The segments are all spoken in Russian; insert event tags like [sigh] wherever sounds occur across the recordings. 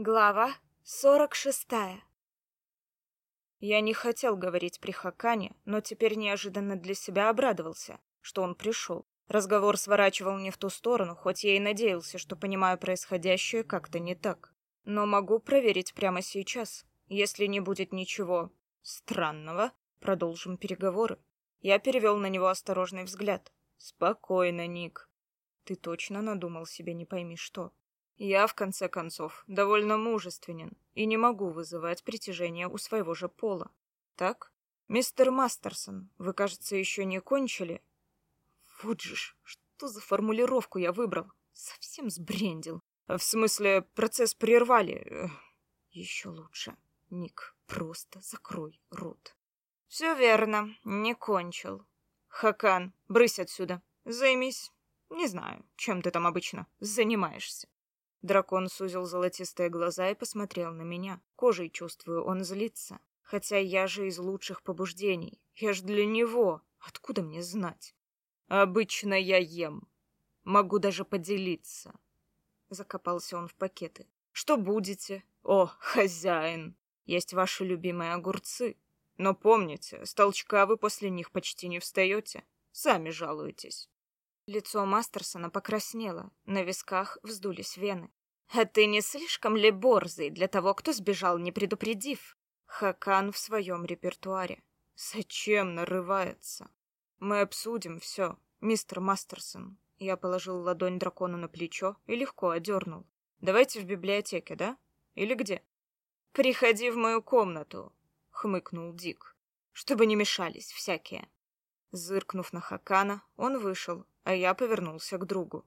Глава 46 Я не хотел говорить при Хакане, но теперь неожиданно для себя обрадовался, что он пришел. Разговор сворачивал не в ту сторону, хоть я и надеялся, что понимаю происходящее как-то не так. Но могу проверить прямо сейчас. Если не будет ничего странного, продолжим переговоры. Я перевел на него осторожный взгляд. Спокойно, Ник. Ты точно надумал себе не пойми что. Я, в конце концов, довольно мужественен и не могу вызывать притяжение у своего же пола. Так? Мистер Мастерсон, вы, кажется, еще не кончили? Вот же ж, что за формулировку я выбрал? Совсем сбрендил. В смысле, процесс прервали. Еще лучше. Ник, просто закрой рот. Все верно, не кончил. Хакан, брысь отсюда. Займись, не знаю, чем ты там обычно занимаешься. Дракон сузил золотистые глаза и посмотрел на меня. Кожей чувствую, он злится. Хотя я же из лучших побуждений. Я ж для него. Откуда мне знать? Обычно я ем. Могу даже поделиться. Закопался он в пакеты. Что будете? О, хозяин. Есть ваши любимые огурцы. Но помните, с толчка вы после них почти не встаете. Сами жалуетесь. Лицо Мастерсона покраснело, на висках вздулись вены. «А ты не слишком ли борзый для того, кто сбежал, не предупредив?» Хакан в своем репертуаре. «Зачем нарывается?» «Мы обсудим все, мистер Мастерсон». Я положил ладонь дракону на плечо и легко одернул. «Давайте в библиотеке, да? Или где?» «Приходи в мою комнату», — хмыкнул Дик. «Чтобы не мешались всякие». Зыркнув на Хакана, он вышел, а я повернулся к другу.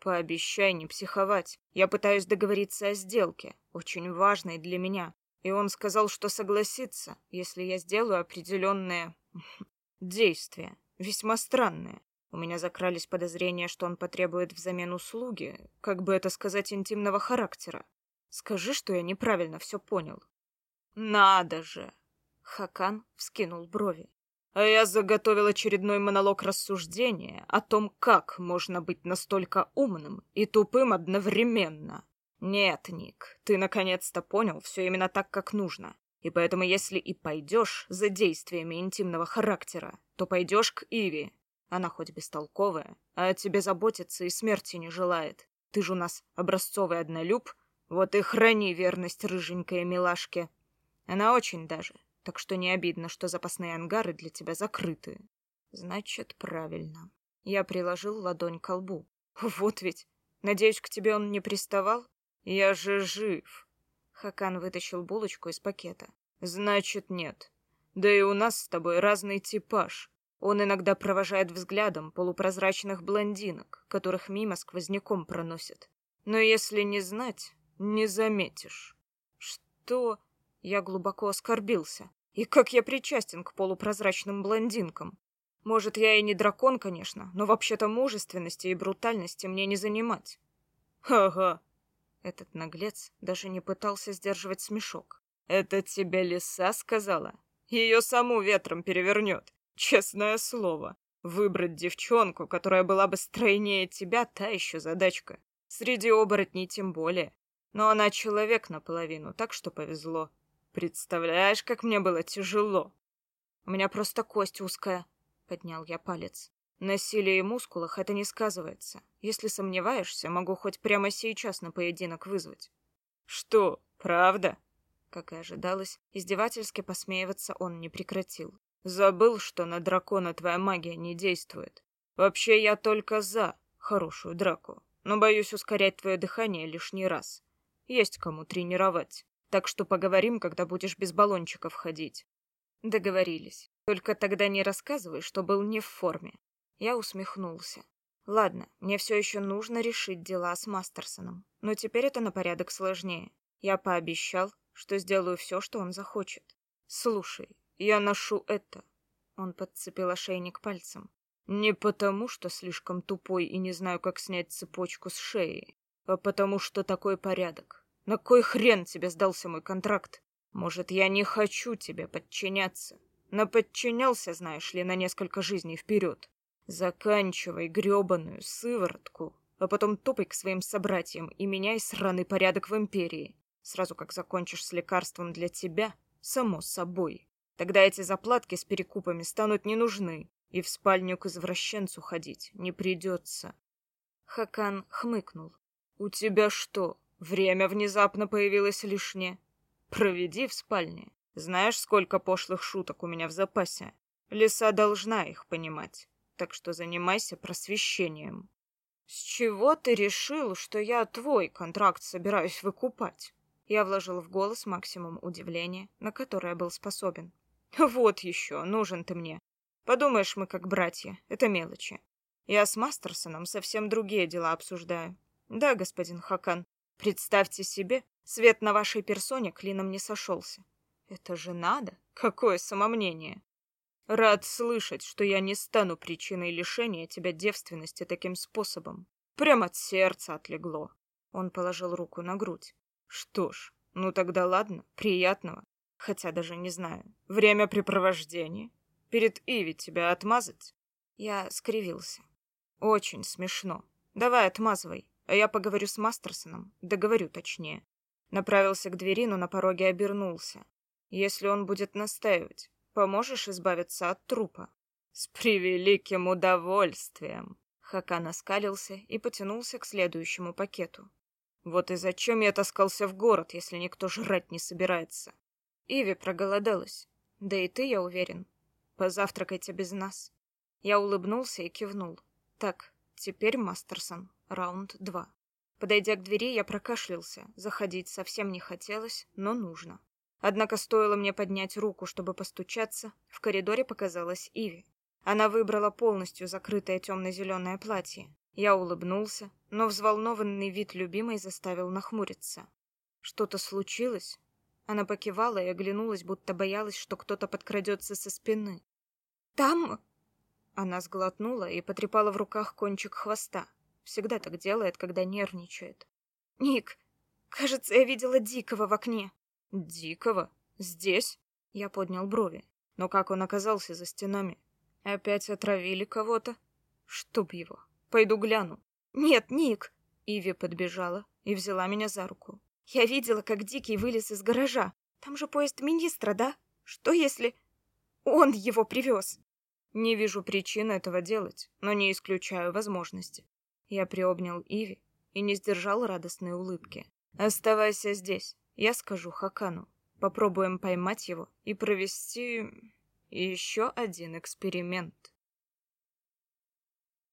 «Пообещай не психовать. Я пытаюсь договориться о сделке, очень важной для меня. И он сказал, что согласится, если я сделаю определенные [laughs] действия, весьма странные. У меня закрались подозрения, что он потребует взамен услуги, как бы это сказать, интимного характера. Скажи, что я неправильно все понял. Надо же! Хакан вскинул брови. А я заготовил очередной монолог рассуждения о том, как можно быть настолько умным и тупым одновременно. Нет, Ник, ты наконец-то понял все именно так, как нужно. И поэтому, если и пойдешь за действиями интимного характера, то пойдешь к Иви. Она хоть бестолковая, а о тебе заботится и смерти не желает. Ты же у нас образцовый однолюб, вот и храни верность рыженькой милашке. Она очень даже так что не обидно, что запасные ангары для тебя закрыты. Значит, правильно. Я приложил ладонь к лбу. Вот ведь. Надеюсь, к тебе он не приставал? Я же жив. Хакан вытащил булочку из пакета. Значит, нет. Да и у нас с тобой разный типаж. Он иногда провожает взглядом полупрозрачных блондинок, которых мимо сквозняком проносят. Но если не знать, не заметишь. Что? Я глубоко оскорбился. И как я причастен к полупрозрачным блондинкам? Может, я и не дракон, конечно, но вообще-то мужественности и брутальности мне не занимать. Ага. Этот наглец даже не пытался сдерживать смешок. Это тебе лиса сказала? Ее саму ветром перевернет. Честное слово. Выбрать девчонку, которая была бы стройнее тебя, та еще задачка. Среди оборотней тем более. Но она человек наполовину, так что повезло. Представляешь, как мне было тяжело. У меня просто кость узкая, поднял я палец. На силе и мускулах это не сказывается. Если сомневаешься, могу хоть прямо сейчас на поединок вызвать. Что, правда? Как и ожидалось, издевательски посмеиваться он не прекратил. Забыл, что на дракона твоя магия не действует. Вообще я только за хорошую драку, но боюсь ускорять твое дыхание лишний раз. Есть кому тренировать. Так что поговорим, когда будешь без баллончиков ходить. Договорились. Только тогда не рассказывай, что был не в форме. Я усмехнулся. Ладно, мне все еще нужно решить дела с Мастерсоном. Но теперь это на порядок сложнее. Я пообещал, что сделаю все, что он захочет. Слушай, я ношу это. Он подцепил ошейник пальцем. Не потому, что слишком тупой и не знаю, как снять цепочку с шеи, а потому, что такой порядок. На кой хрен тебе сдался мой контракт? Может, я не хочу тебе подчиняться, но подчинялся, знаешь ли, на несколько жизней вперед. Заканчивай гребаную сыворотку, а потом топай к своим собратьям и меняй сраный порядок в Империи. Сразу как закончишь с лекарством для тебя, само собой. Тогда эти заплатки с перекупами станут не нужны, и в спальню к извращенцу ходить не придется. Хакан хмыкнул. «У тебя что, время внезапно появилось лишнее? Проведи в спальне. Знаешь, сколько пошлых шуток у меня в запасе? Лиса должна их понимать, так что занимайся просвещением». «С чего ты решил, что я твой контракт собираюсь выкупать?» Я вложил в голос максимум удивления, на которое был способен. «Вот еще, нужен ты мне. Подумаешь, мы как братья, это мелочи. Я с Мастерсоном совсем другие дела обсуждаю. Да, господин Хакан, представьте себе, свет на вашей персоне клином не сошелся. Это же надо! Какое самомнение! Рад слышать, что я не стану причиной лишения тебя девственности таким способом. Прямо от сердца отлегло. Он положил руку на грудь. Что ж, ну тогда ладно, приятного. Хотя даже не знаю. Времяпрепровождение. Перед Иви тебя отмазать? Я скривился. Очень смешно. Давай отмазывай, а я поговорю с Мастерсоном. Договорю точнее. Направился к двери, но на пороге обернулся. Если он будет настаивать, поможешь избавиться от трупа? С превеликим удовольствием. Хакан оскалился и потянулся к следующему пакету. Вот и зачем я таскался в город, если никто жрать не собирается? Иви проголодалась. Да и ты, я уверен. Позавтракайте без нас. Я улыбнулся и кивнул. Так, теперь Мастерсон. Раунд два. Подойдя к двери, я прокашлялся. Заходить совсем не хотелось, но нужно. Однако стоило мне поднять руку, чтобы постучаться, в коридоре показалась Иви. Она выбрала полностью закрытое темно-зеленое платье. Я улыбнулся, но взволнованный вид любимой заставил нахмуриться. Что-то случилось? Она покивала и оглянулась, будто боялась, что кто-то подкрадется со спины. «Там...» Она сглотнула и потрепала в руках кончик хвоста. Всегда так делает, когда нервничает. «Ник, кажется, я видела Дикого в окне». «Дикого? Здесь?» Я поднял брови. Но как он оказался за стенами? Опять отравили кого-то? Чтоб его. Пойду гляну. «Нет, Ник!» Иви подбежала и взяла меня за руку. «Я видела, как Дикий вылез из гаража. Там же поезд министра, да? Что если он его привез?» Не вижу причин этого делать, но не исключаю возможности. Я приобнял Иви и не сдержал радостной улыбки. Оставайся здесь, я скажу Хакану. Попробуем поймать его и провести еще один эксперимент.